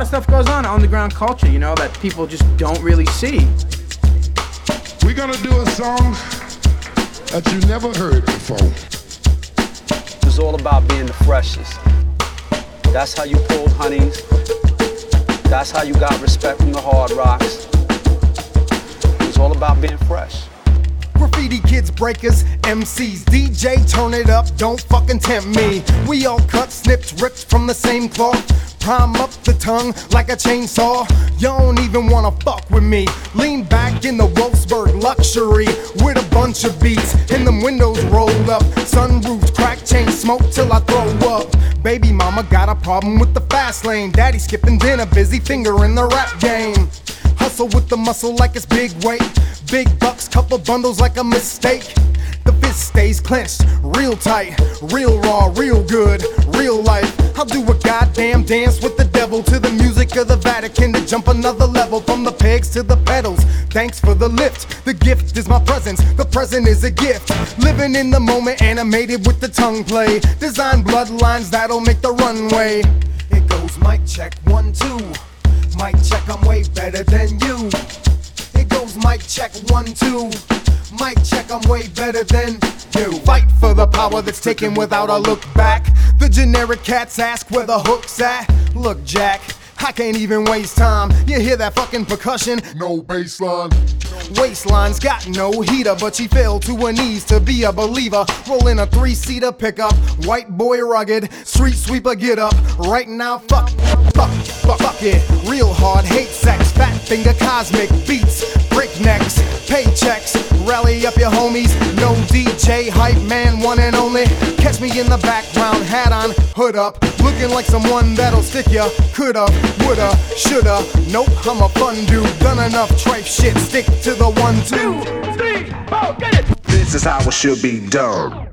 lot of stuff goes on underground culture, you know, that people just don't really see. We're gonna do a song that you never heard before. It's all about being the freshest. That's how you pulled honeys. That's how you got respect from the hard rocks. It's all about being fresh. Graffiti kids, breakers, MCs, DJ, turn it up, don't fucking tempt me. We all cut, snipped, ripped from the same cloth. Prime up the tongue like a chainsaw. You don't even wanna fuck with me. Lean back in the Wolfsburg luxury with a bunch of beats. And them windows rolled up, sunroofed, crack chain smoke till I throw up. Baby mama got a problem with the fast lane. Daddy skipping dinner, busy finger in the rap game. Hustle with the muscle like it's big weight. Big bucks, couple bundles like a mistake. The fist stays clenched, real tight, real raw, real good, real life. I'll do a goddamn dance with the devil to the music of the Vatican to jump another level from the pegs to the pedals. Thanks for the lift. The gift is my presence, the present is a gift. Living in the moment, animated with the tongue play. Design bloodlines that'll make the runway. It goes mic check, one, two. Mic check, I'm way better than you. It goes mic check, one, two. Mic check, I'm way better than you. Fight for the power that's taken without a look back. The generic cats ask where the hook's at. Look, Jack. I can't even waste time. You hear that fucking percussion? No baseline. Waistline's got no heater, but she fell to her knees to be a believer. Rolling a three seater pickup, white boy rugged, street sweeper get up. Right now, fuck, fuck, fuck, fuck it. Real hard, hate sex, fat finger, cosmic beats, breaknecks, paychecks. Rally up your homies, no DJ, hype man, one and only. Catch me in the background, hat on, hood up, looking like someone that'll stick ya. Coulda, woulda, shoulda. Nope, I'm a fun dude. Done enough tripe shit. Stick to the one, two. This is how it should be done.